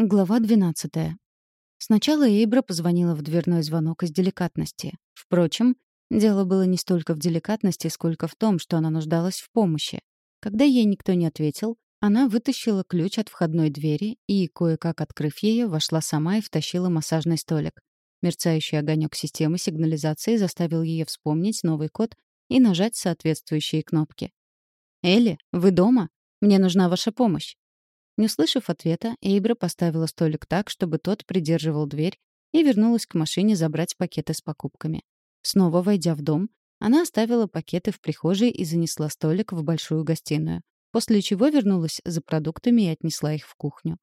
Глава 12. Сначала Эйбра позвонила в дверной звонок из деликатности. Впрочем, дело было не столько в деликатности, сколько в том, что она нуждалась в помощи. Когда ей никто не ответил, она вытащила ключ от входной двери и, кое-как открыв ее, вошла сама и втащила массажный столик. Мерцающий огонек системы сигнализации заставил ее вспомнить новый код и нажать соответствующие кнопки. «Элли, вы дома? Мне нужна ваша помощь». Не услышав ответа, Эйбра поставила столик так, чтобы тот придерживал дверь, и вернулась к машине забрать пакеты с покупками. Снова войдя в дом, она оставила пакеты в прихожей и занесла столик в большую гостиную, после чего вернулась за продуктами и отнесла их в кухню.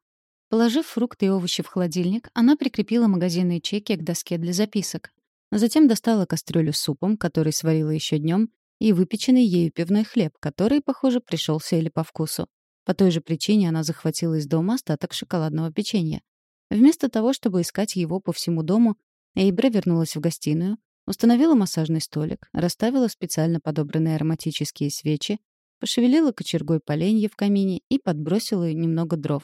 Положив фрукты и овощи в холодильник, она прикрепила магазинные чеки к доске для записок. Затем достала кастрюлю с супом, который сварила еще днем, и выпеченный ею пивной хлеб, который, похоже, пришелся или по вкусу. По той же причине она захватила из дома остаток шоколадного печенья. Вместо того, чтобы искать его по всему дому, Эйбра вернулась в гостиную, установила массажный столик, расставила специально подобранные ароматические свечи, пошевелила кочергой поленья в камине и подбросила немного дров.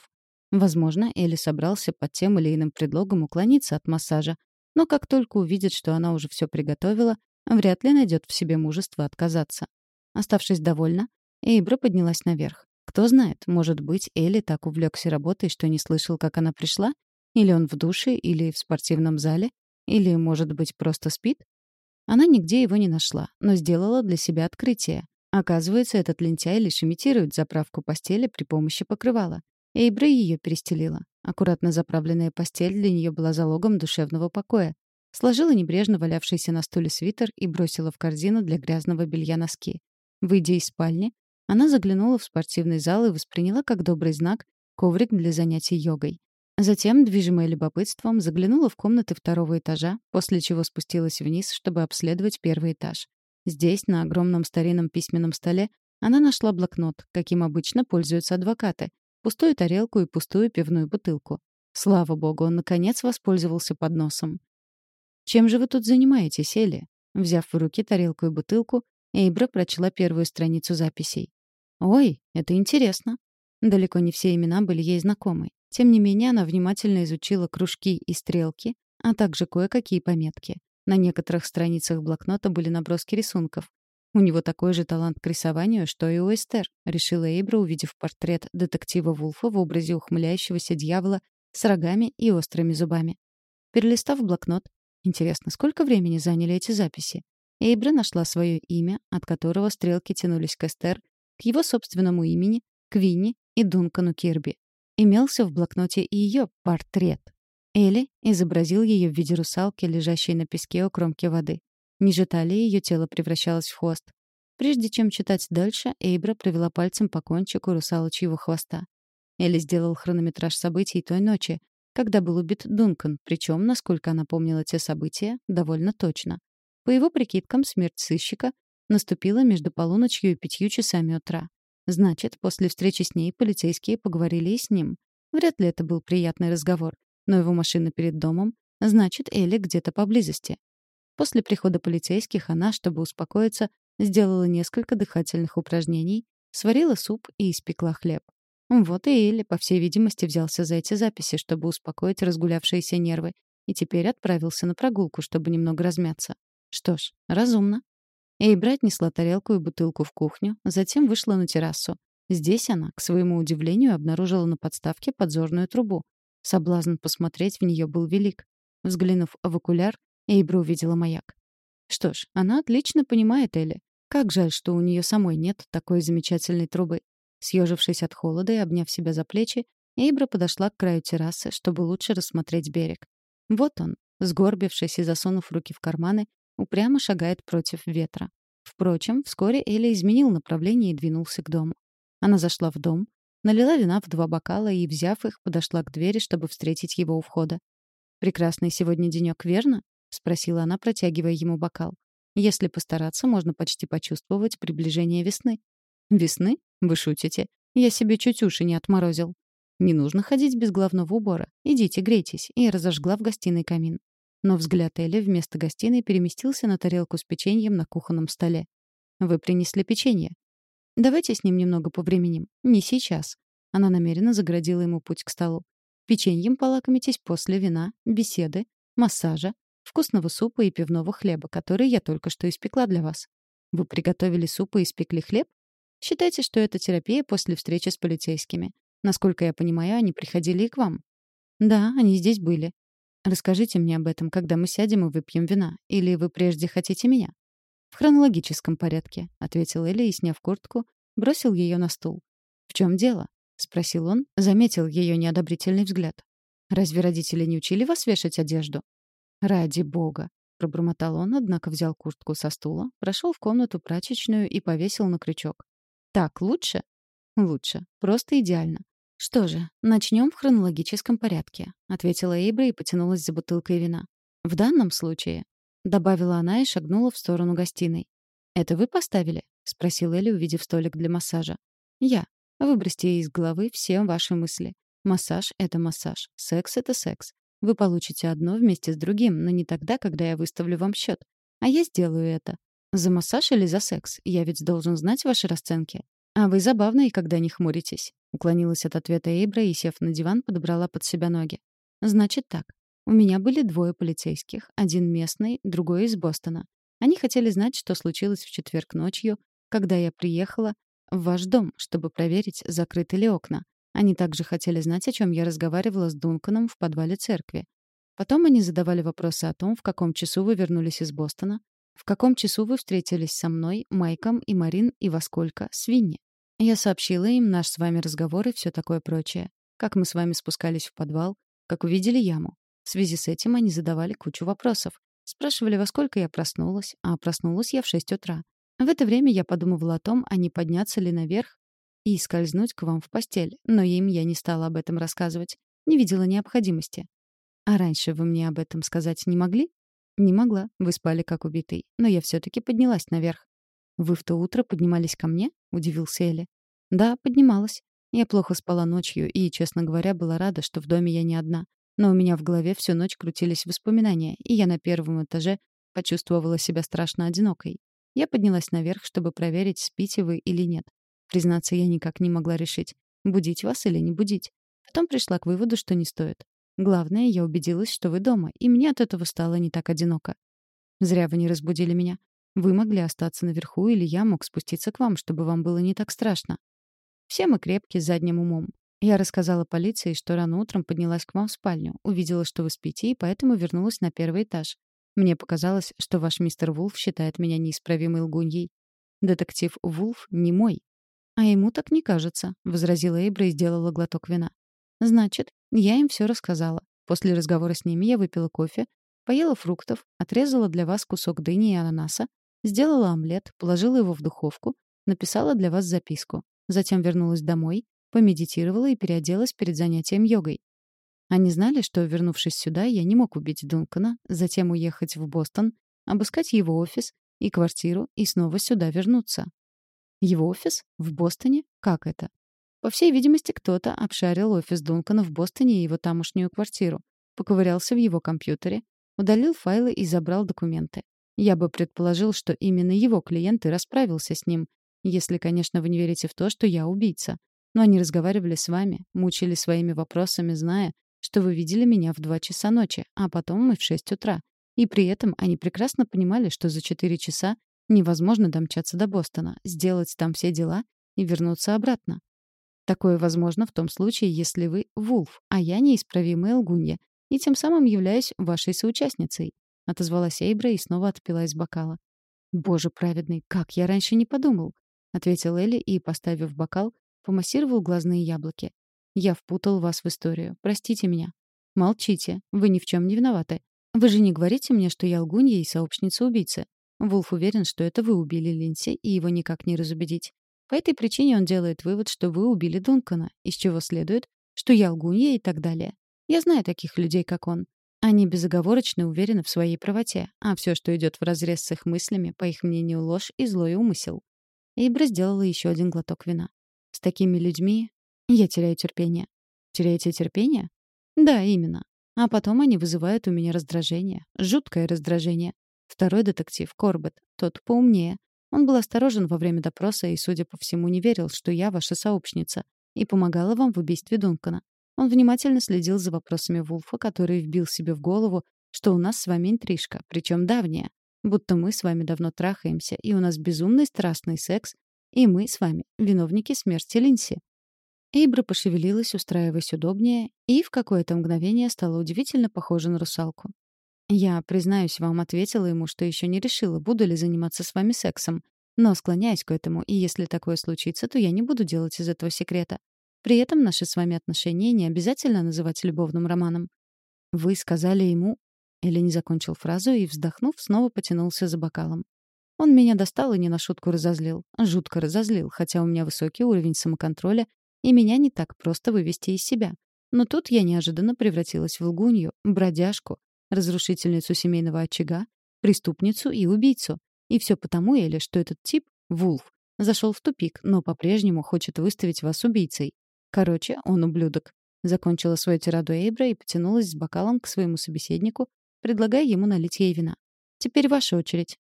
Возможно, Элли собрался под тем или иным предлогом уклониться от массажа, но как только увидит, что она уже все приготовила, вряд ли найдет в себе мужество отказаться. Оставшись довольна, Эйбра поднялась наверх. Кто знает, может быть, Элли так увлекся работой, что не слышал, как она пришла? Или он в душе, или в спортивном зале? Или, может быть, просто спит? Она нигде его не нашла, но сделала для себя открытие. Оказывается, этот лентяй лишь имитирует заправку постели при помощи покрывала. Эйбра ее перестелила. Аккуратно заправленная постель для нее была залогом душевного покоя. Сложила небрежно валявшийся на стуле свитер и бросила в корзину для грязного белья носки. Выйдя из спальни, она заглянула в спортивный зал и восприняла как добрый знак коврик для занятий йогой. Затем, движимая любопытством, заглянула в комнаты второго этажа, после чего спустилась вниз, чтобы обследовать первый этаж. Здесь, на огромном старинном письменном столе, она нашла блокнот, каким обычно пользуются адвокаты, пустую тарелку и пустую пивную бутылку. Слава богу, он, наконец, воспользовался подносом. «Чем же вы тут занимаетесь, Элли?» Взяв в руки тарелку и бутылку, Эйбра прочла первую страницу записей. Ой, это интересно. Далеко не все имена были ей знакомы. Тем не менее, она внимательно изучила кружки и стрелки, а также кое-какие пометки. На некоторых страницах блокнота были наброски рисунков. У него такой же талант к рисованию, что и у Эстер, решила Эйбра, увидев портрет детектива Вулфа в образе ухмыляющегося дьявола с рогами и острыми зубами. Перелистав блокнот, интересно, сколько времени заняли эти записи? Эйбра нашла свое имя, от которого стрелки тянулись к Эстер, его собственному имени, к Винни и Дункану Кирби. Имелся в блокноте и ее портрет. Элли изобразил ее в виде русалки, лежащей на песке у кромки воды. Ниже талии ее тело превращалось в хвост. Прежде чем читать дальше, Эйбра провела пальцем по кончику русалочьего хвоста. Элли сделал хронометраж событий той ночи, когда был убит Дункан, причем, насколько она помнила те события, довольно точно. По его прикидкам, смерть сыщика наступила между полуночью и пятью часами утра. Значит, после встречи с ней полицейские поговорили и с ним. Вряд ли это был приятный разговор. Но его машина перед домом, значит, Элли где-то поблизости. После прихода полицейских она, чтобы успокоиться, сделала несколько дыхательных упражнений, сварила суп и испекла хлеб. Вот и Элли, по всей видимости, взялся за эти записи, чтобы успокоить разгулявшиеся нервы, и теперь отправился на прогулку, чтобы немного размяться. Что ж, разумно. Эйбра отнесла тарелку и бутылку в кухню, затем вышла на террасу. Здесь она, к своему удивлению, обнаружила на подставке подзорную трубу. Соблазн посмотреть в нее был велик. Взглянув в окуляр, Эйбра увидела маяк. Что ж, она отлично понимает Элли. Как жаль, что у нее самой нет такой замечательной трубы. Съежившись от холода и обняв себя за плечи, Эйбра подошла к краю террасы, чтобы лучше рассмотреть берег. Вот он, сгорбившись и засунув руки в карманы, упрямо шагает против ветра. Впрочем, вскоре Элли изменил направление и двинулся к дому. Она зашла в дом, налила вина в два бокала и, взяв их, подошла к двери, чтобы встретить его у входа. «Прекрасный сегодня денек, верно?» — спросила она, протягивая ему бокал. «Если постараться, можно почти почувствовать приближение весны». «Весны? Вы шутите? Я себе чуть уши не отморозил». «Не нужно ходить без головного убора. Идите, грейтесь». И разожгла в гостиной камин. Но взгляд Элли вместо гостиной переместился на тарелку с печеньем на кухонном столе. «Вы принесли печенье?» «Давайте с ним немного повременим. Не сейчас». Она намеренно заградила ему путь к столу. Печеньем полакомитесь после вина, беседы, массажа, вкусного супа и пивного хлеба, который я только что испекла для вас. Вы приготовили суп и испекли хлеб? Считайте, что это терапия после встречи с полицейскими. Насколько я понимаю, они приходили и к вам. Да, они здесь были. Расскажите мне об этом, когда мы сядем и выпьем вина. Или вы прежде хотите меня? В хронологическом порядке, ответил Элли и, сняв куртку, бросил ее на стул. В чем дело? спросил он, заметил ее неодобрительный взгляд. Разве родители не учили вас вешать одежду? Ради бога, пробормотал он, однако взял куртку со стула, прошел в комнату прачечную и повесил на крючок. Так лучше? Лучше. Просто идеально. Что же, начнем в хронологическом порядке, ответила Эйбра и потянулась за бутылкой вина. В данном случае, добавила она и шагнула в сторону гостиной. Это вы поставили? спросил Элли, увидев столик для массажа. Я. Выбросьте из головы все ваши мысли. Массаж это массаж, секс это секс. Вы получите одно вместе с другим, но не тогда, когда я выставлю вам счет. А я сделаю это. За массаж или за секс? Я ведь должен знать ваши расценки. А вы забавные, когда не хмуритесь. Уклонилась от ответа Эйбра и, сев на диван, подобрала под себя ноги. «Значит так. У меня были двое полицейских. Один местный, другой из Бостона. Они хотели знать, что случилось в четверг ночью, когда я приехала в ваш дом, чтобы проверить, закрыты ли окна. Они также хотели знать, о чем я разговаривала с Дунканом в подвале церкви. Потом они задавали вопросы о том, в каком часу вы вернулись из Бостона, в каком часу вы встретились со мной, Майком и Марин и во сколько с Винни. Я сообщила им наш с вами разговор и все такое прочее. Как мы с вами спускались в подвал, как увидели яму. В связи с этим они задавали кучу вопросов. Спрашивали, во сколько я проснулась, а проснулась я в 6 утра. В это время я подумывала о том, а не подняться ли наверх и скользнуть к вам в постель, но им я не стала об этом рассказывать. Не видела необходимости. А раньше вы мне об этом сказать не могли? Не могла. Вы спали как убитый. Но я все таки поднялась наверх. «Вы в то утро поднимались ко мне?» — удивился Элли. «Да, поднималась. Я плохо спала ночью и, честно говоря, была рада, что в доме я не одна. Но у меня в голове всю ночь крутились воспоминания, и я на первом этаже почувствовала себя страшно одинокой. Я поднялась наверх, чтобы проверить, спите вы или нет. Признаться, я никак не могла решить, будить вас или не будить. Потом пришла к выводу, что не стоит. Главное, я убедилась, что вы дома, и мне от этого стало не так одиноко. Зря вы не разбудили меня. Вы могли остаться наверху, или я мог спуститься к вам, чтобы вам было не так страшно. Все мы крепкие задним умом. Я рассказала полиции, что рано утром поднялась к вам в спальню, увидела, что вы спите, и поэтому вернулась на первый этаж. Мне показалось, что ваш мистер Вулф считает меня неисправимой лгуньей. Детектив Вулф не мой. А ему так не кажется, возразила Эйбра и сделала глоток вина. Значит, я им все рассказала. После разговора с ними я выпила кофе, поела фруктов, отрезала для вас кусок дыни и ананаса, Сделала омлет, положила его в духовку, написала для вас записку. Затем вернулась домой, помедитировала и переоделась перед занятием йогой. Они знали, что, вернувшись сюда, я не мог убить Дункана, затем уехать в Бостон, обыскать его офис и квартиру и снова сюда вернуться. Его офис? В Бостоне? Как это? По всей видимости, кто-то обшарил офис Дункана в Бостоне и его тамошнюю квартиру, поковырялся в его компьютере, удалил файлы и забрал документы. Я бы предположил, что именно его клиент и расправился с ним, если, конечно, вы не верите в то, что я убийца. Но они разговаривали с вами, мучили своими вопросами, зная, что вы видели меня в два часа ночи, а потом и в шесть утра. И при этом они прекрасно понимали, что за четыре часа невозможно домчаться до Бостона, сделать там все дела и вернуться обратно. Такое возможно в том случае, если вы Вулф, а я неисправимая лгунья, и тем самым являюсь вашей соучастницей. — отозвалась Эйбра и снова отпила из бокала. «Боже праведный, как я раньше не подумал!» — ответил Элли и, поставив бокал, помассировал глазные яблоки. «Я впутал вас в историю. Простите меня». «Молчите. Вы ни в чем не виноваты. Вы же не говорите мне, что я лгунья и сообщница убийцы. Вулф уверен, что это вы убили Линси, и его никак не разубедить. По этой причине он делает вывод, что вы убили Дункана, из чего следует, что я лгунья и так далее. Я знаю таких людей, как он. Они безоговорочно уверены в своей правоте, а все, что идет вразрез с их мыслями, по их мнению, ложь и злой умысел. Эйбра сделала еще один глоток вина. С такими людьми я теряю терпение. Теряете терпение? Да, именно. А потом они вызывают у меня раздражение. Жуткое раздражение. Второй детектив, Корбет, тот поумнее. Он был осторожен во время допроса и, судя по всему, не верил, что я ваша сообщница и помогала вам в убийстве Дункана. Он внимательно следил за вопросами Вулфа, который вбил себе в голову, что у нас с вами интрижка, причем давняя. Будто мы с вами давно трахаемся, и у нас безумный страстный секс, и мы с вами виновники смерти Линси. Эйбра пошевелилась, устраиваясь удобнее, и в какое-то мгновение стала удивительно похожа на русалку. Я, признаюсь вам, ответила ему, что еще не решила, буду ли заниматься с вами сексом. Но склоняюсь к этому, и если такое случится, то я не буду делать из этого секрета. При этом наши с вами отношения не обязательно называть любовным романом. Вы сказали ему... Или не закончил фразу и, вздохнув, снова потянулся за бокалом. Он меня достал и не на шутку разозлил. Жутко разозлил, хотя у меня высокий уровень самоконтроля, и меня не так просто вывести из себя. Но тут я неожиданно превратилась в лгунью, бродяжку, разрушительницу семейного очага, преступницу и убийцу. И все потому, Эли, что этот тип, Вулф, зашел в тупик, но по-прежнему хочет выставить вас убийцей. Короче, он ублюдок. Закончила свою тираду Эйбра и потянулась с бокалом к своему собеседнику, предлагая ему налить ей вина. «Теперь ваша очередь».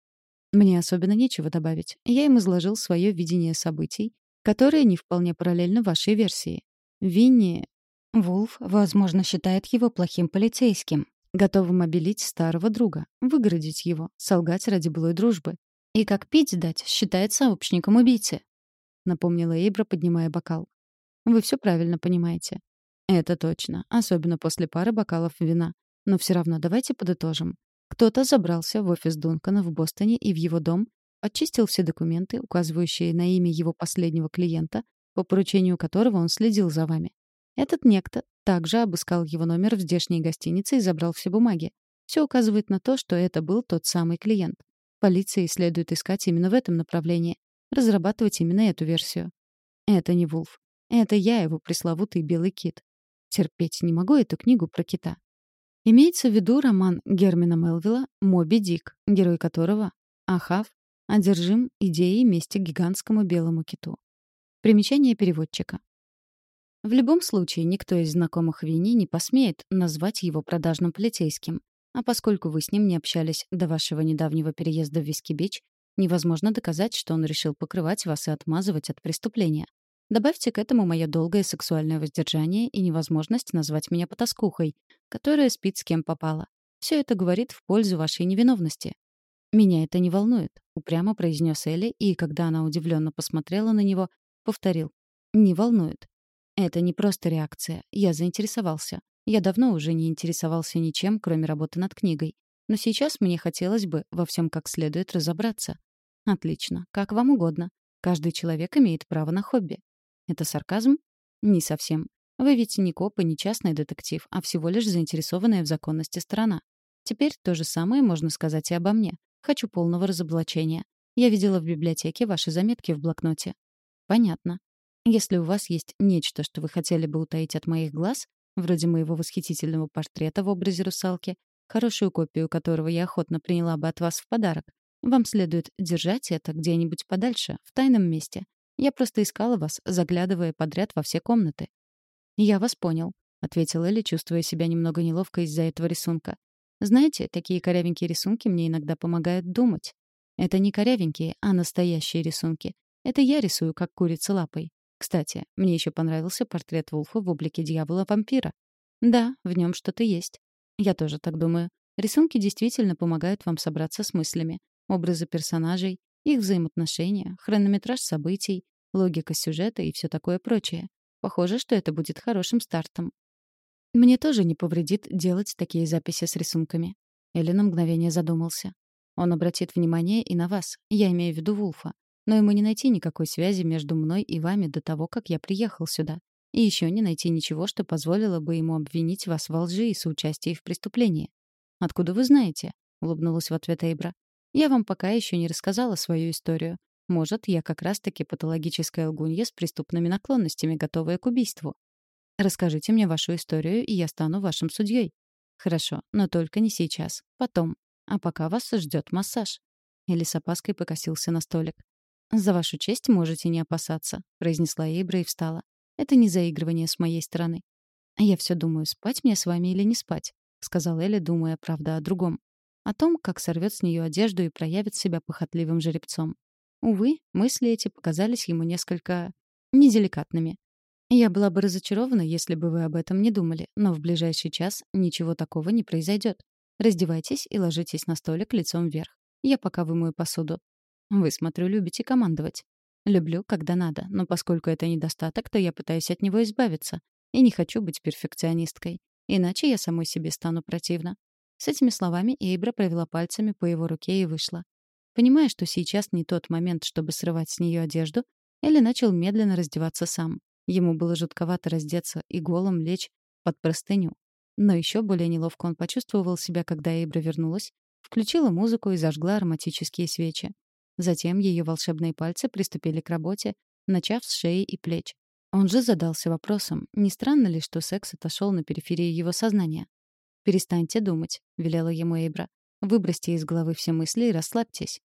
Мне особенно нечего добавить. Я им изложил свое видение событий, которое не вполне параллельно вашей версии. Винни... Вулф, возможно, считает его плохим полицейским, готовым обелить старого друга, выгородить его, солгать ради былой дружбы. И как пить дать, считает сообщником убийцы. Напомнила Эйбра, поднимая бокал. Вы все правильно понимаете. Это точно, особенно после пары бокалов вина. Но все равно давайте подытожим. Кто-то забрался в офис Дункана в Бостоне и в его дом, очистил все документы, указывающие на имя его последнего клиента, по поручению которого он следил за вами. Этот некто также обыскал его номер в здешней гостинице и забрал все бумаги. Все указывает на то, что это был тот самый клиент. Полиции следует искать именно в этом направлении, разрабатывать именно эту версию. Это не Вулф. Это я его пресловутый белый кит. Терпеть не могу эту книгу про кита. Имеется в виду роман Гермина Мелвилла «Моби Дик», герой которого, Ахав, одержим идеей мести гигантскому белому киту. Примечание переводчика. В любом случае, никто из знакомых Винни не посмеет назвать его продажным полицейским. А поскольку вы с ним не общались до вашего недавнего переезда в Виски-Бич, невозможно доказать, что он решил покрывать вас и отмазывать от преступления. Добавьте к этому мое долгое сексуальное воздержание и невозможность назвать меня потаскухой, которая спит с кем попало. Все это говорит в пользу вашей невиновности. «Меня это не волнует», — упрямо произнес Элли, и, когда она удивленно посмотрела на него, повторил. «Не волнует. Это не просто реакция. Я заинтересовался. Я давно уже не интересовался ничем, кроме работы над книгой. Но сейчас мне хотелось бы во всем как следует разобраться. Отлично. Как вам угодно. Каждый человек имеет право на хобби. Это сарказм? Не совсем. Вы ведь не коп и не частный детектив, а всего лишь заинтересованная в законности сторона. Теперь то же самое можно сказать и обо мне. Хочу полного разоблачения. Я видела в библиотеке ваши заметки в блокноте. Понятно. Если у вас есть нечто, что вы хотели бы утаить от моих глаз, вроде моего восхитительного портрета в образе русалки, хорошую копию которого я охотно приняла бы от вас в подарок, вам следует держать это где-нибудь подальше, в тайном месте. Я просто искала вас, заглядывая подряд во все комнаты. «Я вас понял», — ответила Элли, чувствуя себя немного неловко из-за этого рисунка. «Знаете, такие корявенькие рисунки мне иногда помогают думать. Это не корявенькие, а настоящие рисунки. Это я рисую, как курица лапой. Кстати, мне еще понравился портрет Вулфа в облике дьявола-вампира. Да, в нем что-то есть. Я тоже так думаю. Рисунки действительно помогают вам собраться с мыслями. Образы персонажей, их взаимоотношения, хронометраж событий, логика сюжета и все такое прочее. Похоже, что это будет хорошим стартом. Мне тоже не повредит делать такие записи с рисунками. Элли на мгновение задумался. Он обратит внимание и на вас. Я имею в виду Вулфа. Но ему не найти никакой связи между мной и вами до того, как я приехал сюда. И еще не найти ничего, что позволило бы ему обвинить вас во лжи и соучастии в преступлении. «Откуда вы знаете?» — улыбнулась в ответ Эйбра. «Я вам пока еще не рассказала свою историю. Может, я как раз-таки патологическая лгунья с преступными наклонностями, готовая к убийству. Расскажите мне вашу историю, и я стану вашим судьей. Хорошо, но только не сейчас. Потом. А пока вас ждет массаж. Или с опаской покосился на столик. «За вашу честь можете не опасаться», — произнесла Эйбра и встала. «Это не заигрывание с моей стороны». «Я все думаю, спать мне с вами или не спать», — сказал Элли, думая, правда, о другом. О том, как сорвет с нее одежду и проявит себя похотливым жеребцом. Увы, мысли эти показались ему несколько... неделикатными. Я была бы разочарована, если бы вы об этом не думали, но в ближайший час ничего такого не произойдет. Раздевайтесь и ложитесь на столик лицом вверх. Я пока вымою посуду. Вы, смотрю, любите командовать. Люблю, когда надо, но поскольку это недостаток, то я пытаюсь от него избавиться. И не хочу быть перфекционисткой. Иначе я самой себе стану противна. С этими словами Эйбра провела пальцами по его руке и вышла. Понимая, что сейчас не тот момент, чтобы срывать с нее одежду, Элли начал медленно раздеваться сам. Ему было жутковато раздеться и голым лечь под простыню. Но еще более неловко он почувствовал себя, когда Эйбра вернулась, включила музыку и зажгла ароматические свечи. Затем ее волшебные пальцы приступили к работе, начав с шеи и плеч. Он же задался вопросом, не странно ли, что секс отошел на периферии его сознания. «Перестаньте думать», — велела ему Эйбра. «Выбросьте из головы все мысли и расслабьтесь».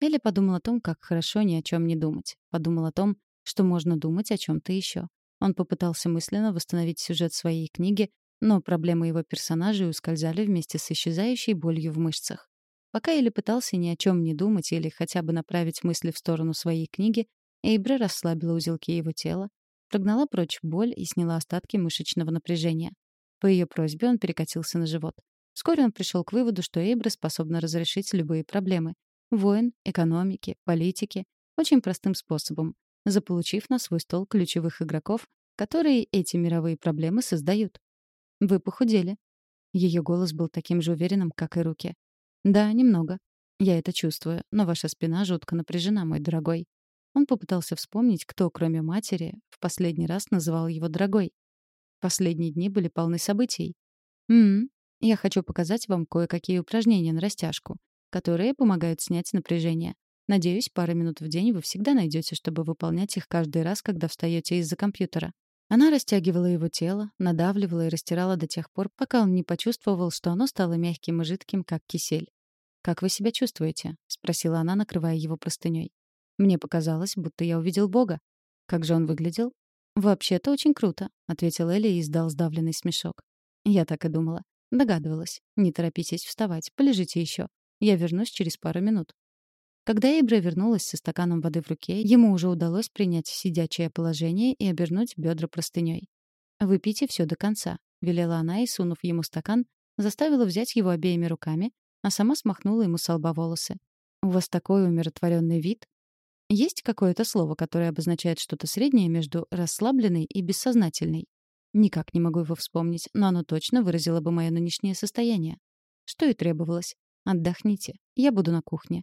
Элли подумал о том, как хорошо ни о чем не думать. Подумал о том, что можно думать о чем-то еще. Он попытался мысленно восстановить сюжет своей книги, но проблемы его персонажей ускользали вместе с исчезающей болью в мышцах. Пока Элли пытался ни о чем не думать или хотя бы направить мысли в сторону своей книги, Эйбра расслабила узелки его тела, прогнала прочь боль и сняла остатки мышечного напряжения. По ее просьбе он перекатился на живот. Вскоре он пришел к выводу, что Эйбра способна разрешить любые проблемы. Войн, экономики, политики. Очень простым способом, заполучив на свой стол ключевых игроков, которые эти мировые проблемы создают. «Вы похудели». Ее голос был таким же уверенным, как и руки. «Да, немного. Я это чувствую, но ваша спина жутко напряжена, мой дорогой». Он попытался вспомнить, кто, кроме матери, в последний раз называл его «дорогой». Последние дни были полны событий. «М-м, я хочу показать вам кое-какие упражнения на растяжку, которые помогают снять напряжение. Надеюсь, пару минут в день вы всегда найдете, чтобы выполнять их каждый раз, когда встаете из-за компьютера». Она растягивала его тело, надавливала и растирала до тех пор, пока он не почувствовал, что оно стало мягким и жидким, как кисель. «Как вы себя чувствуете?» — спросила она, накрывая его простыней. «Мне показалось, будто я увидел Бога. Как же он выглядел?» «Вообще-то очень круто», — ответил Элли и издал сдавленный смешок. Я так и думала. Догадывалась. Не торопитесь вставать, полежите еще. Я вернусь через пару минут. Когда Эйбра вернулась со стаканом воды в руке, ему уже удалось принять сидячее положение и обернуть бедра простыней. «Выпейте все до конца», — велела она и, сунув ему стакан, заставила взять его обеими руками, а сама смахнула ему с лба волосы. «У вас такой умиротворенный вид». Есть какое-то слово, которое обозначает что-то среднее между расслабленной и бессознательной. Никак не могу его вспомнить, но оно точно выразило бы мое нынешнее состояние. Что и требовалось. Отдохните. Я буду на кухне.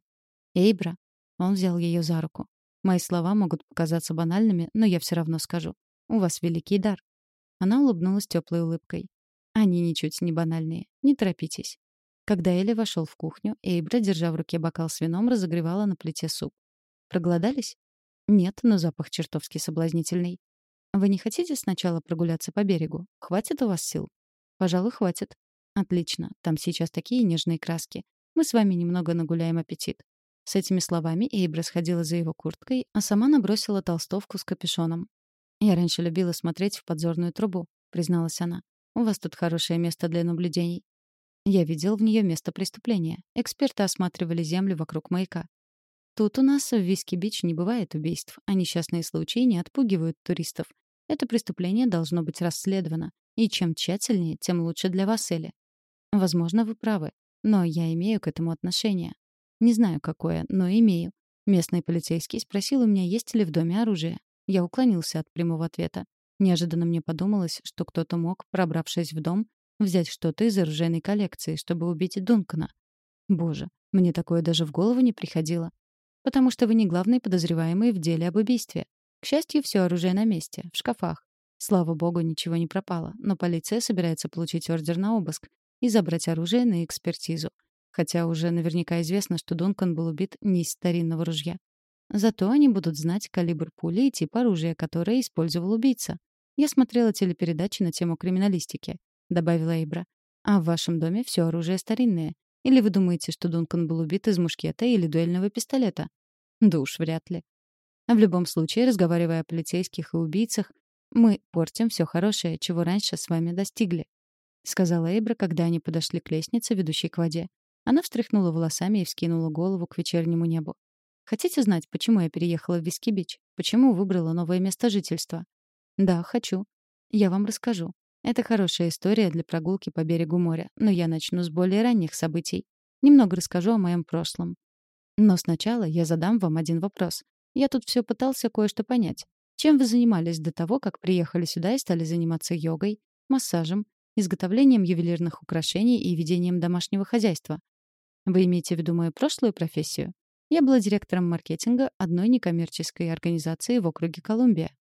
«Эйбра». Он взял ее за руку. «Мои слова могут показаться банальными, но я все равно скажу. У вас великий дар». Она улыбнулась теплой улыбкой. «Они ничуть не банальные. Не торопитесь». Когда Элли вошел в кухню, Эйбра, держа в руке бокал с вином, разогревала на плите суп. «Проголодались?» «Нет, но запах чертовски соблазнительный». «Вы не хотите сначала прогуляться по берегу? Хватит у вас сил?» «Пожалуй, хватит». «Отлично. Там сейчас такие нежные краски. Мы с вами немного нагуляем аппетит. С этими словами Эйбра сходила за его курткой, а сама набросила толстовку с капюшоном. «Я раньше любила смотреть в подзорную трубу», — призналась она. «У вас тут хорошее место для наблюдений». Я видел в неё место преступления. Эксперты осматривали землю вокруг маяка. Тут у нас в Виски-Бич не бывает убийств, а несчастные случаи не отпугивают туристов. Это преступление должно быть расследовано. И чем тщательнее, тем лучше для вас, Элли. Возможно, вы правы, но я имею к этому отношение. Не знаю, какое, но имею. Местный полицейский спросил у меня, есть ли в доме оружие. Я уклонился от прямого ответа. Неожиданно мне подумалось, что кто-то мог, пробравшись в дом, взять что-то из оружейной коллекции, чтобы убить Дункана. Боже, мне такое даже в голову не приходило. Потому что вы не главный подозреваемый в деле об убийстве. К счастью, все оружие на месте, в шкафах. Слава богу, ничего не пропало, но полиция собирается получить ордер на обыск и забрать оружие на экспертизу хотя уже наверняка известно, что Дункан был убит не из старинного ружья. Зато они будут знать калибр пули и тип оружия, которое использовал убийца. Я смотрела телепередачи на тему криминалистики, добавила Эйбра. А в вашем доме все оружие старинное. Или вы думаете, что Дункан был убит из мушкета или дуэльного пистолета? Да уж, вряд ли. А в любом случае, разговаривая о полицейских и убийцах, мы портим все хорошее, чего раньше с вами достигли, сказала Эйбра, когда они подошли к лестнице, ведущей к воде. Она встряхнула волосами и вскинула голову к вечернему небу. «Хотите знать, почему я переехала в Вискибич? Почему выбрала новое место жительства?» Да, хочу. Я вам расскажу. Это хорошая история для прогулки по берегу моря, но я начну с более ранних событий. Немного расскажу о моем прошлом. Но сначала я задам вам один вопрос. Я тут все пытался кое-что понять. Чем вы занимались до того, как приехали сюда и стали заниматься йогой, массажем, изготовлением ювелирных украшений и ведением домашнего хозяйства? Вы имеете в виду мою прошлую профессию? Я была директором маркетинга одной некоммерческой организации в округе Колумбия.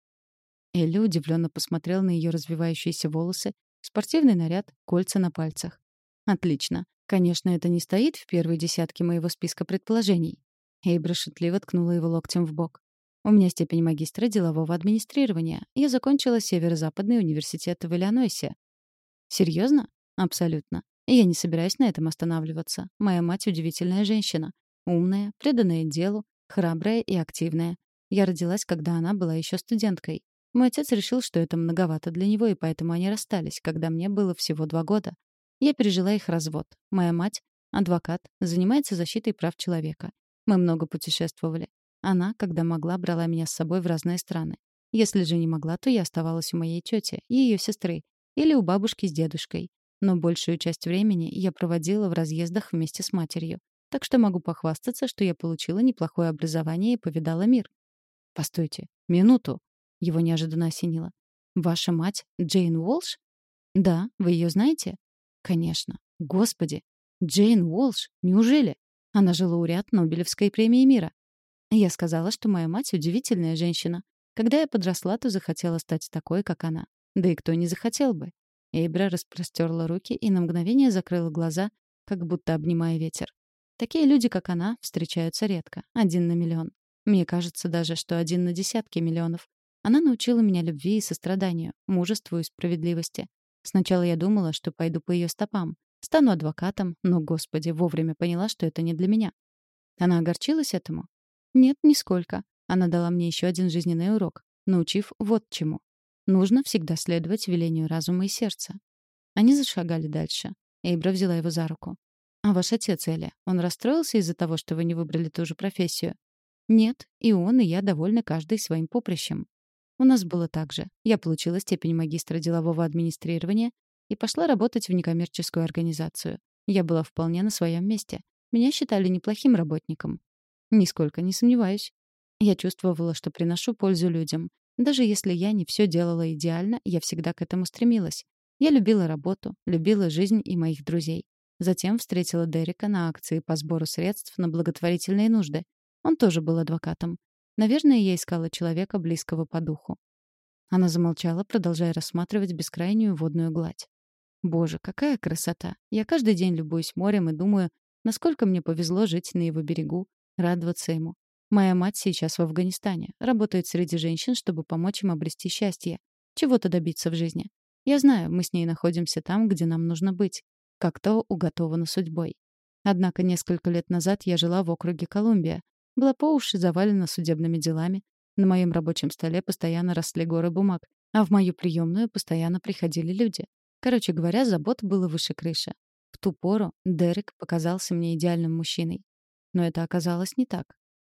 Элли удивленно посмотрел на ее развивающиеся волосы, спортивный наряд, кольца на пальцах. Отлично. Конечно, это не стоит в первой десятке моего списка предположений. Эйбра шутливо ткнула его локтем в бок. У меня степень магистра делового администрирования. Я закончила Северо-Западный университет в Иллинойсе. Серьезно? Абсолютно. И я не собираюсь на этом останавливаться. Моя мать удивительная женщина. Умная, преданная делу, храбрая и активная. Я родилась, когда она была еще студенткой. Мой отец решил, что это многовато для него, и поэтому они расстались, когда мне было всего два года. Я пережила их развод. Моя мать — адвокат, занимается защитой прав человека. Мы много путешествовали. Она, когда могла, брала меня с собой в разные страны. Если же не могла, то я оставалась у моей тети и ее сестры, или у бабушки с дедушкой. Но большую часть времени я проводила в разъездах вместе с матерью. Так что могу похвастаться, что я получила неплохое образование и повидала мир. Постойте, минуту. Его неожиданно осенило. Ваша мать Джейн Уолш? Да, вы ее знаете? Конечно. Господи. Джейн Уолш? Неужели? Она же лауреат Нобелевской премии мира. Я сказала, что моя мать удивительная женщина. Когда я подросла, то захотела стать такой, как она. Да и кто не захотел бы. Эйбра распростерла руки и на мгновение закрыла глаза, как будто обнимая ветер. Такие люди, как она, встречаются редко. Один на миллион. Мне кажется даже, что один на десятки миллионов. Она научила меня любви и состраданию, мужеству и справедливости. Сначала я думала, что пойду по ее стопам. Стану адвокатом, но, господи, вовремя поняла, что это не для меня. Она огорчилась этому? Нет, нисколько. Она дала мне еще один жизненный урок, научив вот чему. Нужно всегда следовать велению разума и сердца. Они зашагали дальше. Эйбра взяла его за руку. «А ваш отец, Эля, он расстроился из-за того, что вы не выбрали ту же профессию?» «Нет, и он, и я довольны каждый своим поприщем. У нас было так же. Я получила степень магистра делового администрирования и пошла работать в некоммерческую организацию. Я была вполне на своем месте. Меня считали неплохим работником. Нисколько не сомневаюсь. Я чувствовала, что приношу пользу людям. Даже если я не все делала идеально, я всегда к этому стремилась. Я любила работу, любила жизнь и моих друзей. Затем встретила Дерека на акции по сбору средств на благотворительные нужды. Он тоже был адвокатом. Наверное, я искала человека, близкого по духу. Она замолчала, продолжая рассматривать бескрайнюю водную гладь. Боже, какая красота! Я каждый день любуюсь морем и думаю, насколько мне повезло жить на его берегу, радоваться ему. Моя мать сейчас в Афганистане, работает среди женщин, чтобы помочь им обрести счастье, чего-то добиться в жизни. Я знаю, мы с ней находимся там, где нам нужно быть, как то уготовано судьбой. Однако несколько лет назад я жила в округе Колумбия, была по уши завалена судебными делами, на моем рабочем столе постоянно росли горы бумаг, а в мою приемную постоянно приходили люди. Короче говоря, забот было выше крыши. В ту пору Дерек показался мне идеальным мужчиной. Но это оказалось не так.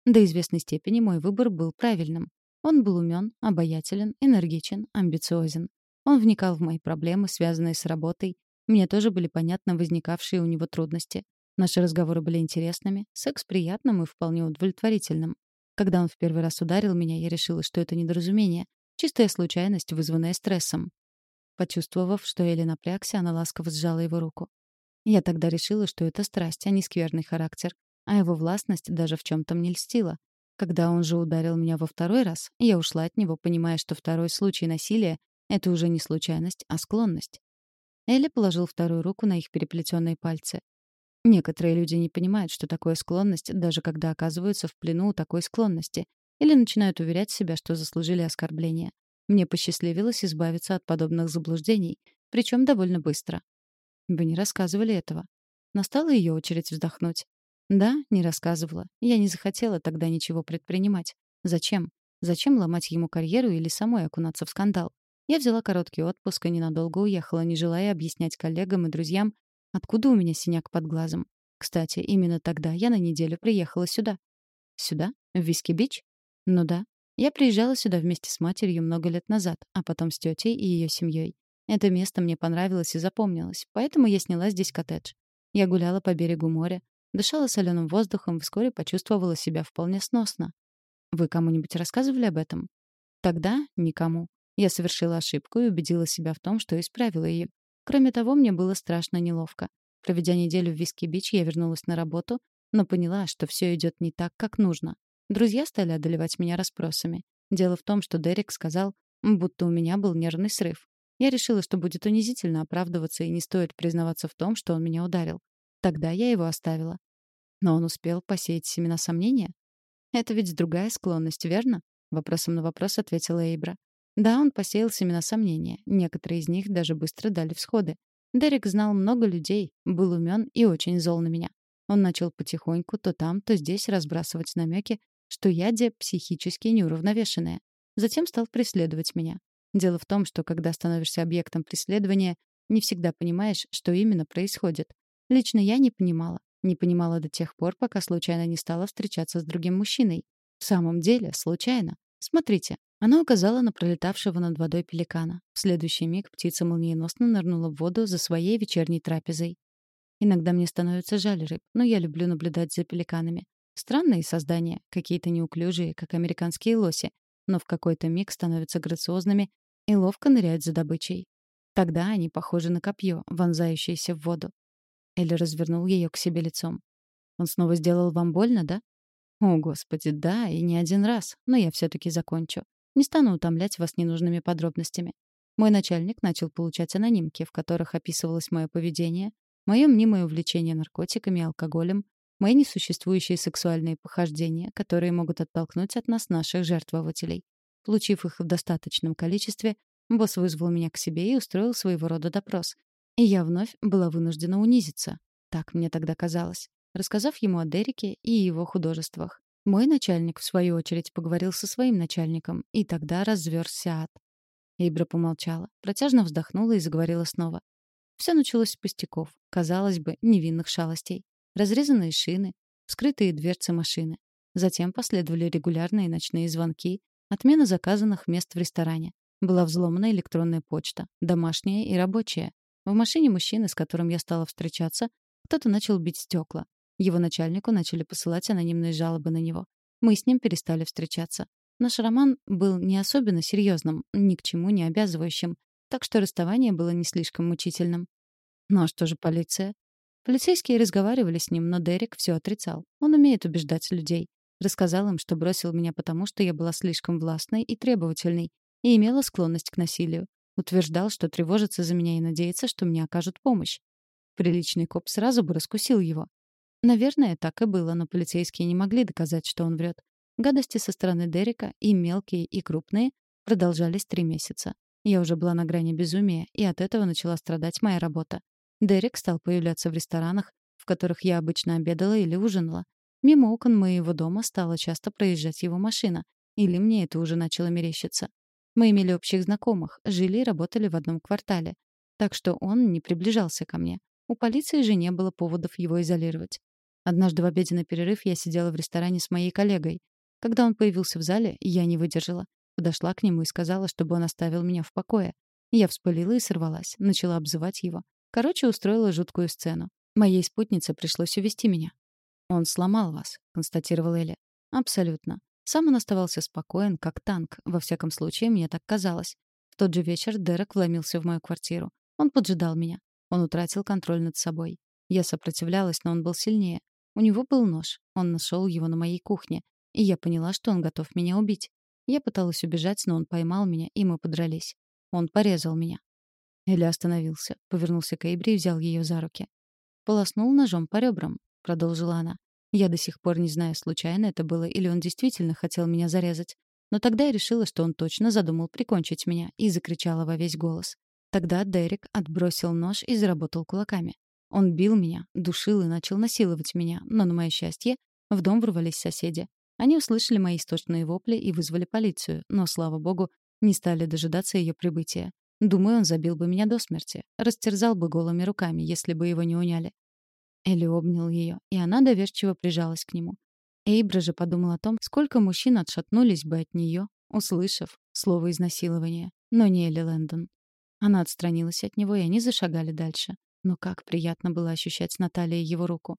До известной степени мой выбор был правильным. Он был умен, обаятелен, энергичен, амбициозен. Он вникал в мои проблемы, связанные с работой. Мне тоже были понятны возникавшие у него трудности. Наши разговоры были интересными, секс приятным и вполне удовлетворительным. Когда он в первый раз ударил меня, я решила, что это недоразумение, чистая случайность, вызванная стрессом. Почувствовав, что Элли напрягся, она ласково сжала его руку. Я тогда решила, что это страсть, а не скверный характер, а его властность даже в чем-то мне льстила. Когда он же ударил меня во второй раз, я ушла от него, понимая, что второй случай насилия — это уже не случайность, а склонность. Элли положил вторую руку на их переплетенные пальцы. Некоторые люди не понимают, что такое склонность, даже когда оказываются в плену у такой склонности, или начинают уверять себя, что заслужили оскорбление. Мне посчастливилось избавиться от подобных заблуждений, причем довольно быстро. Вы не рассказывали этого. Настала ее очередь вздохнуть. Да, не рассказывала. Я не захотела тогда ничего предпринимать. Зачем? Зачем ломать ему карьеру или самой окунаться в скандал? Я взяла короткий отпуск и ненадолго уехала, не желая объяснять коллегам и друзьям, откуда у меня синяк под глазом. Кстати, именно тогда я на неделю приехала сюда. Сюда? В Виски-Бич? Ну да. Я приезжала сюда вместе с матерью много лет назад, а потом с тетей и ее семьей. Это место мне понравилось и запомнилось, поэтому я сняла здесь коттедж. Я гуляла по берегу моря, дышала соленым воздухом, вскоре почувствовала себя вполне сносно. Вы кому-нибудь рассказывали об этом? Тогда никому. Я совершила ошибку и убедила себя в том, что исправила ее. Кроме того, мне было страшно неловко. Проведя неделю в Виски-Бич, я вернулась на работу, но поняла, что все идет не так, как нужно. Друзья стали одолевать меня расспросами. Дело в том, что Дерек сказал, будто у меня был нервный срыв. Я решила, что будет унизительно оправдываться и не стоит признаваться в том, что он меня ударил. Тогда я его оставила. Но он успел посеять семена сомнения? Это ведь другая склонность, верно? Вопросом на вопрос ответила Эйбра. Да, он посеял семена сомнения. Некоторые из них даже быстро дали всходы. Дерек знал много людей, был умен и очень зол на меня. Он начал потихоньку то там, то здесь разбрасывать намеки, что я де психически неуравновешенная. Затем стал преследовать меня. Дело в том, что когда становишься объектом преследования, не всегда понимаешь, что именно происходит. Лично я не понимала. Не понимала до тех пор, пока случайно не стала встречаться с другим мужчиной. В самом деле, случайно. Смотрите. Она указала на пролетавшего над водой пеликана. В следующий миг птица молниеносно нырнула в воду за своей вечерней трапезой. Иногда мне становится жаль рыб, но я люблю наблюдать за пеликанами. Странные создания, какие-то неуклюжие, как американские лоси, но в какой-то миг становятся грациозными и ловко ныряют за добычей. Тогда они похожи на копье, вонзающееся в воду. Элли развернул ее к себе лицом. «Он снова сделал вам больно, да?» «О, Господи, да, и не один раз, но я все-таки закончу. Не стану утомлять вас ненужными подробностями. Мой начальник начал получать анонимки, в которых описывалось мое поведение, мое мнимое увлечение наркотиками и алкоголем, мои несуществующие сексуальные похождения, которые могут оттолкнуть от нас наших жертвователей. Получив их в достаточном количестве, босс вызвал меня к себе и устроил своего рода допрос. И я вновь была вынуждена унизиться. Так мне тогда казалось. Рассказав ему о Дереке и его художествах. Мой начальник, в свою очередь, поговорил со своим начальником, и тогда разверзся ад. Эйбра помолчала, протяжно вздохнула и заговорила снова. Все началось с пустяков, казалось бы, невинных шалостей. Разрезанные шины, вскрытые дверцы машины. Затем последовали регулярные ночные звонки, отмена заказанных мест в ресторане. Была взломана электронная почта, домашняя и рабочая. В машине мужчины, с которым я стала встречаться, кто-то начал бить стекла. Его начальнику начали посылать анонимные жалобы на него. Мы с ним перестали встречаться. Наш роман был не особенно серьезным, ни к чему не обязывающим, так что расставание было не слишком мучительным. Ну а что же полиция? Полицейские разговаривали с ним, но Дерек все отрицал. Он умеет убеждать людей. Рассказал им, что бросил меня потому, что я была слишком властной и требовательной и имела склонность к насилию. Утверждал, что тревожится за меня и надеется, что мне окажут помощь. Приличный коп сразу бы раскусил его. Наверное, так и было, но полицейские не могли доказать, что он врет. Гадости со стороны Дерека, и мелкие, и крупные, продолжались три месяца. Я уже была на грани безумия, и от этого начала страдать моя работа. Дерек стал появляться в ресторанах, в которых я обычно обедала или ужинала. Мимо окон моего дома стала часто проезжать его машина, или мне это уже начало мерещиться. Мы имели общих знакомых, жили и работали в одном квартале, так что он не приближался ко мне. У полиции же не было поводов его изолировать. Однажды в обеденный перерыв я сидела в ресторане с моей коллегой. Когда он появился в зале, я не выдержала. Подошла к нему и сказала, чтобы он оставил меня в покое. Я вспылила и сорвалась, начала обзывать его. Короче, устроила жуткую сцену. Моей спутнице пришлось увести меня. «Он сломал вас», — констатировала Эля. «Абсолютно. Сам он оставался спокоен, как танк. Во всяком случае, мне так казалось. В тот же вечер Дерек вломился в мою квартиру. Он поджидал меня. Он утратил контроль над собой. Я сопротивлялась, но он был сильнее. У него был нож. Он нашел его на моей кухне. И я поняла, что он готов меня убить. Я пыталась убежать, но он поймал меня, и мы подрались. Он порезал меня. Эля остановился, повернулся к Эйбри и взял ее за руки. «Полоснул ножом по ребрам», — продолжила она. «Я до сих пор не знаю, случайно это было или он действительно хотел меня зарезать. Но тогда я решила, что он точно задумал прикончить меня, и закричала во весь голос. Тогда Дерек отбросил нож и заработал кулаками. Он бил меня, душил и начал насиловать меня, но, на мое счастье, в дом ворвались соседи. Они услышали мои истошные вопли и вызвали полицию, но, слава богу, не стали дожидаться ее прибытия. Думаю, он забил бы меня до смерти, растерзал бы голыми руками, если бы его не уняли. Элли обнял ее, и она доверчиво прижалась к нему. Эйбра же подумал о том, сколько мужчин отшатнулись бы от нее, услышав слово изнасилования, но не Элли Лэндон. Она отстранилась от него, и они зашагали дальше. Но как приятно было ощущать на талии его руку.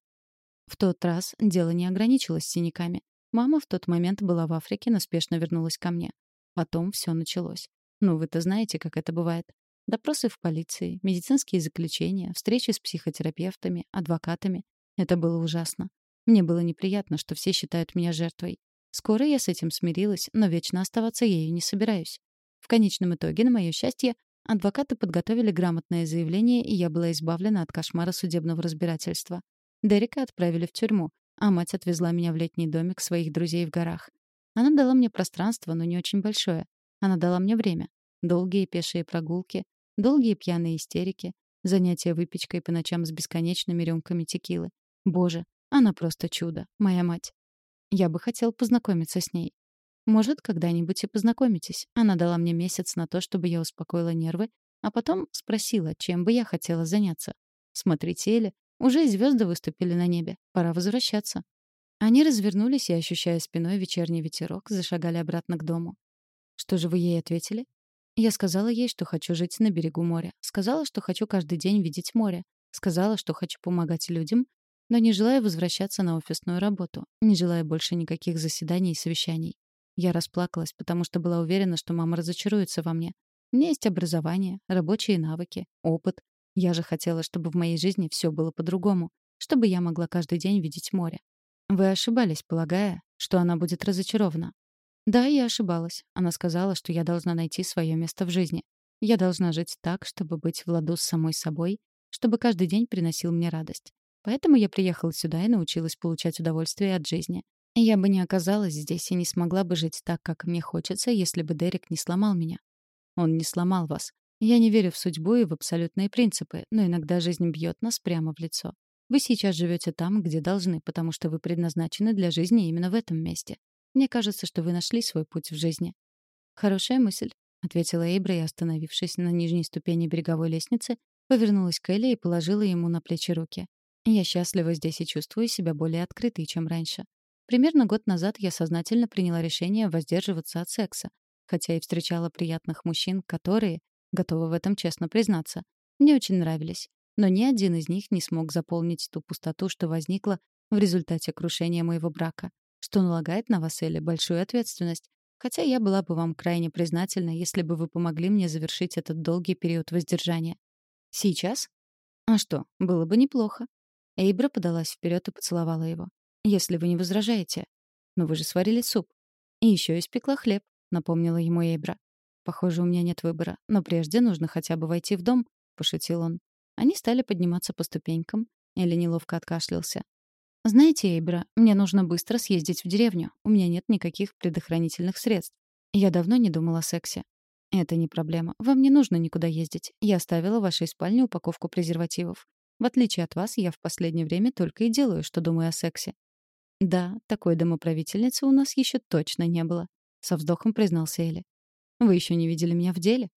В тот раз дело не ограничилось синяками. Мама в тот момент была в Африке, но спешно вернулась ко мне. Потом все началось. Ну, вы-то знаете, как это бывает. Допросы в полиции, медицинские заключения, встречи с психотерапевтами, адвокатами. Это было ужасно. Мне было неприятно, что все считают меня жертвой. Скоро я с этим смирилась, но вечно оставаться ею не собираюсь. В конечном итоге, на мое счастье, адвокаты подготовили грамотное заявление, и я была избавлена от кошмара судебного разбирательства. Дерека отправили в тюрьму, а мать отвезла меня в летний домик своих друзей в горах. Она дала мне пространство, но не очень большое. Она дала мне время. Долгие пешие прогулки, долгие пьяные истерики, занятия выпечкой по ночам с бесконечными рюмками текилы. Боже, она просто чудо, моя мать. Я бы хотел познакомиться с ней. Может, когда-нибудь и познакомитесь. Она дала мне месяц на то, чтобы я успокоила нервы, а потом спросила, чем бы я хотела заняться. Смотрите, Эля, уже звезды выступили на небе. Пора возвращаться. Они развернулись и, ощущая спиной вечерний ветерок, зашагали обратно к дому. Что же вы ей ответили? Я сказала ей, что хочу жить на берегу моря. Сказала, что хочу каждый день видеть море. Сказала, что хочу помогать людям, но не желаю возвращаться на офисную работу, не желаю больше никаких заседаний и совещаний. Я расплакалась, потому что была уверена, что мама разочаруется во мне. У меня есть образование, рабочие навыки, опыт. Я же хотела, чтобы в моей жизни все было по-другому, чтобы я могла каждый день видеть море. Вы ошибались, полагая, что она будет разочарована. Да, я ошибалась. Она сказала, что я должна найти свое место в жизни. Я должна жить так, чтобы быть в ладу с самой собой, чтобы каждый день приносил мне радость. Поэтому я приехала сюда и научилась получать удовольствие от жизни. Я бы не оказалась здесь и не смогла бы жить так, как мне хочется, если бы Дерек не сломал меня. Он не сломал вас. Я не верю в судьбу и в абсолютные принципы, но иногда жизнь бьет нас прямо в лицо. Вы сейчас живете там, где должны, потому что вы предназначены для жизни именно в этом месте. Мне кажется, что вы нашли свой путь в жизни. Хорошая мысль, ответила Эйбра и, остановившись на нижней ступени береговой лестницы, повернулась к Элли и положила ему на плечи руки. Я счастлива здесь и чувствую себя более открытой, чем раньше. Примерно год назад я сознательно приняла решение воздерживаться от секса, хотя и встречала приятных мужчин, которые, готовы в этом честно признаться, мне очень нравились. Но ни один из них не смог заполнить ту пустоту, что возникла в результате крушения моего брака, что налагает на вас, Элли, большую ответственность, хотя я была бы вам крайне признательна, если бы вы помогли мне завершить этот долгий период воздержания. Сейчас? А что, было бы неплохо. Эйбра подалась вперед и поцеловала его. «Если вы не возражаете. Но вы же сварили суп. И еще испекла хлеб», — напомнила ему Эйбра. «Похоже, у меня нет выбора, но прежде нужно хотя бы войти в дом», — пошутил он. Они стали подниматься по ступенькам. Элли неловко откашлялся. «Знаете, Эйбра, мне нужно быстро съездить в деревню. У меня нет никаких предохранительных средств. Я давно не думала о сексе. Это не проблема. Вам не нужно никуда ездить. Я оставила в вашей спальне упаковку презервативов. В отличие от вас, я в последнее время только и делаю, что думаю о сексе. Да, такой домоправительницы у нас еще точно не было, со вздохом признался Элли. Вы еще не видели меня в деле?